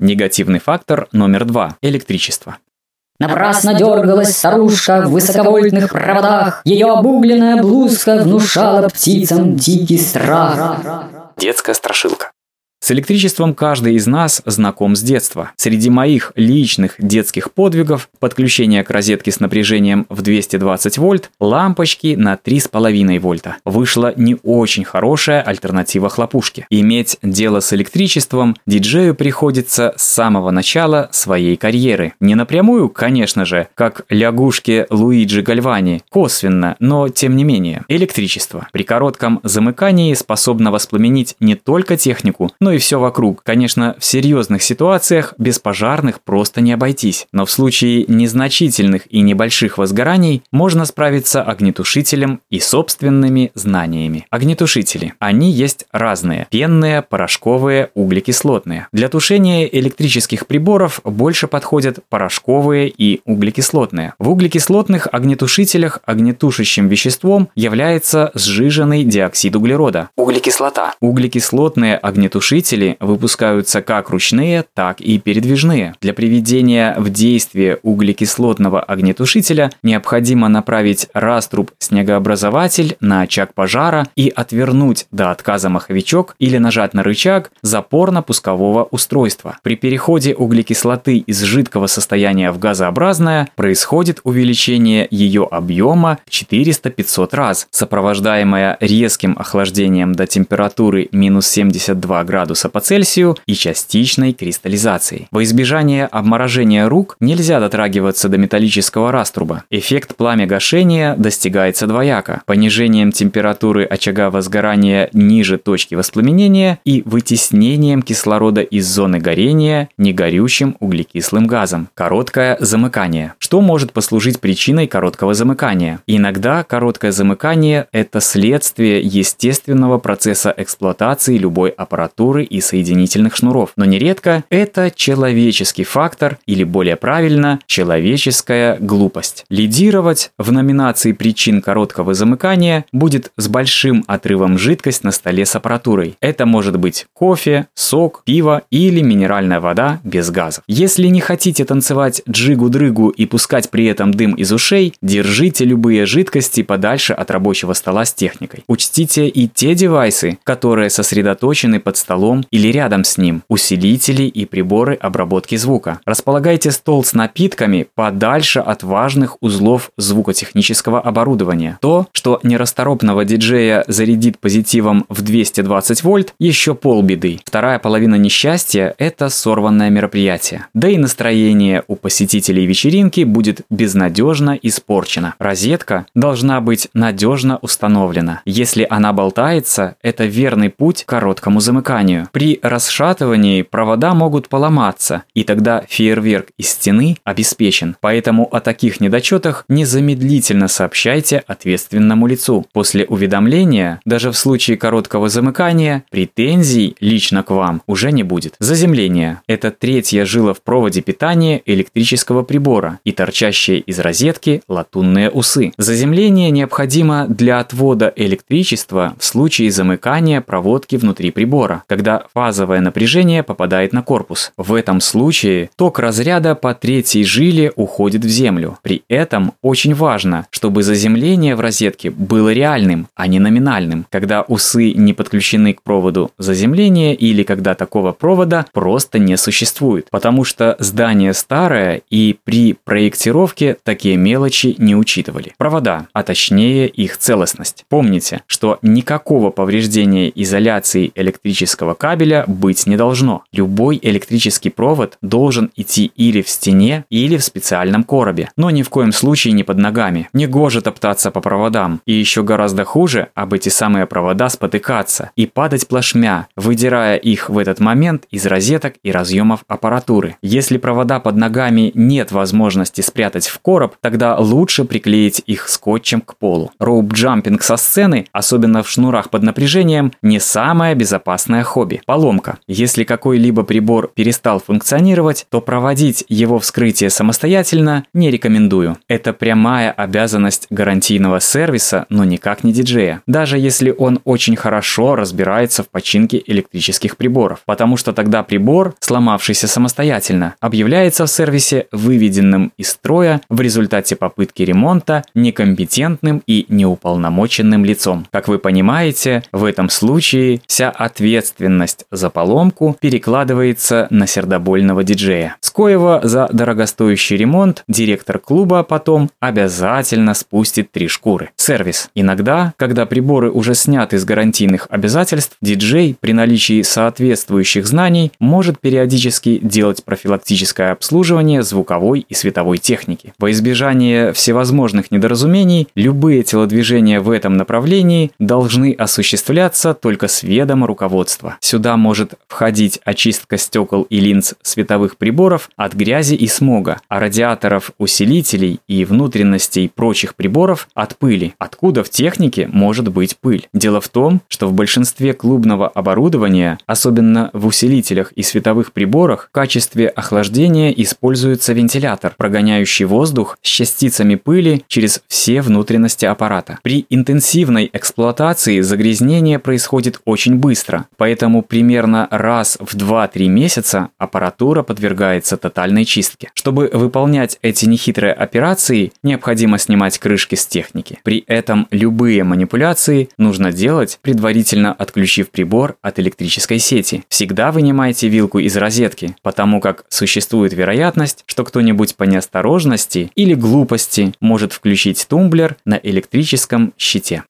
Негативный фактор номер два – электричество. Напрасно дергалась старушка в высоковольтных проводах. Ее обугленная блузка внушала птицам дикий страх. Детская страшилка. С электричеством каждый из нас знаком с детства. Среди моих личных детских подвигов подключение к розетке с напряжением в 220 вольт, лампочки на 3,5 вольта. Вышла не очень хорошая альтернатива хлопушке. Иметь дело с электричеством диджею приходится с самого начала своей карьеры. Не напрямую, конечно же, как лягушке Луиджи Гальвани, косвенно, но тем не менее. Электричество при коротком замыкании способно воспламенить не только технику, но и все вокруг. Конечно, в серьезных ситуациях без пожарных просто не обойтись, но в случае незначительных и небольших возгораний можно справиться огнетушителем и собственными знаниями. Огнетушители. Они есть разные. Пенные, порошковые, углекислотные. Для тушения электрических приборов больше подходят порошковые и углекислотные. В углекислотных огнетушителях огнетушащим веществом является сжиженный диоксид углерода. Углекислота. Углекислотные огнетушители Двигатели выпускаются как ручные, так и передвижные. Для приведения в действие углекислотного огнетушителя необходимо направить раструб-снегообразователь на очаг пожара и отвернуть до отказа маховичок или нажать на рычаг запорно-пускового устройства. При переходе углекислоты из жидкого состояния в газообразное происходит увеличение ее объема в 400-500 раз, сопровождаемое резким охлаждением до температуры минус 72 градуса градуса по Цельсию и частичной кристаллизацией. Во избежание обморожения рук нельзя дотрагиваться до металлического раструба. Эффект пламя гашения достигается двояко – понижением температуры очага возгорания ниже точки воспламенения и вытеснением кислорода из зоны горения негорючим углекислым газом. Короткое замыкание. Что может послужить причиной короткого замыкания? Иногда короткое замыкание – это следствие естественного процесса эксплуатации любой аппаратуры арматуры и соединительных шнуров, но нередко это человеческий фактор или более правильно, человеческая глупость. Лидировать в номинации причин короткого замыкания будет с большим отрывом жидкость на столе с аппаратурой. Это может быть кофе, сок, пиво или минеральная вода без газов. Если не хотите танцевать джигу-дрыгу и пускать при этом дым из ушей, держите любые жидкости подальше от рабочего стола с техникой. Учтите и те девайсы, которые сосредоточены под столом столом или рядом с ним, усилители и приборы обработки звука. Располагайте стол с напитками подальше от важных узлов звукотехнического оборудования. То, что нерасторопного диджея зарядит позитивом в 220 вольт, еще полбеды. Вторая половина несчастья – это сорванное мероприятие. Да и настроение у посетителей вечеринки будет безнадежно испорчено. Розетка должна быть надежно установлена. Если она болтается, это верный путь к короткому замыканию напряжению. При расшатывании провода могут поломаться, и тогда фейерверк из стены обеспечен. Поэтому о таких недочетах незамедлительно сообщайте ответственному лицу. После уведомления, даже в случае короткого замыкания, претензий лично к вам уже не будет. Заземление – это третья жила в проводе питания электрического прибора и торчащие из розетки латунные усы. Заземление необходимо для отвода электричества в случае замыкания проводки внутри прибора, когда когда фазовое напряжение попадает на корпус. В этом случае ток разряда по третьей жиле уходит в землю. При этом очень важно, чтобы заземление в розетке было реальным, а не номинальным, когда усы не подключены к проводу заземления или когда такого провода просто не существует, потому что здание старое и при проектировке такие мелочи не учитывали. Провода, а точнее их целостность. Помните, что никакого повреждения изоляции электрического кабеля быть не должно. Любой электрический провод должен идти или в стене, или в специальном коробе, но ни в коем случае не под ногами. Не гоже топтаться по проводам. И еще гораздо хуже об эти самые провода спотыкаться и падать плашмя, выдирая их в этот момент из розеток и разъемов аппаратуры. Если провода под ногами нет возможности спрятать в короб, тогда лучше приклеить их скотчем к полу. Роуп-джампинг со сцены, особенно в шнурах под напряжением, не самая безопасная ходка хобби – поломка. Если какой-либо прибор перестал функционировать, то проводить его вскрытие самостоятельно не рекомендую. Это прямая обязанность гарантийного сервиса, но никак не диджея. Даже если он очень хорошо разбирается в починке электрических приборов. Потому что тогда прибор, сломавшийся самостоятельно, объявляется в сервисе выведенным из строя в результате попытки ремонта некомпетентным и неуполномоченным лицом. Как вы понимаете, в этом случае вся ответственность за поломку перекладывается на сердобольного диджея. С коего за дорогостоящий ремонт директор клуба потом обязательно спустит три шкуры. Сервис. Иногда, когда приборы уже сняты с гарантийных обязательств, диджей при наличии соответствующих знаний может периодически делать профилактическое обслуживание звуковой и световой техники. Во избежание всевозможных недоразумений, любые телодвижения в этом направлении должны осуществляться только с ведома руководства. Сюда может входить очистка стекол и линз световых приборов от грязи и смога, а радиаторов, усилителей и внутренностей прочих приборов от пыли. Откуда в технике может быть пыль? Дело в том, что в большинстве клубного оборудования, особенно в усилителях и световых приборах, в качестве охлаждения используется вентилятор, прогоняющий воздух с частицами пыли через все внутренности аппарата. При интенсивной эксплуатации загрязнение происходит очень быстро, поэтому примерно раз в 2-3 месяца аппаратура подвергается тотальной чистке. Чтобы выполнять эти нехитрые операции, необходимо снимать крышки с техники. При этом любые манипуляции нужно делать, предварительно отключив прибор от электрической сети. Всегда вынимайте вилку из розетки, потому как существует вероятность, что кто-нибудь по неосторожности или глупости может включить тумблер на электрическом щите.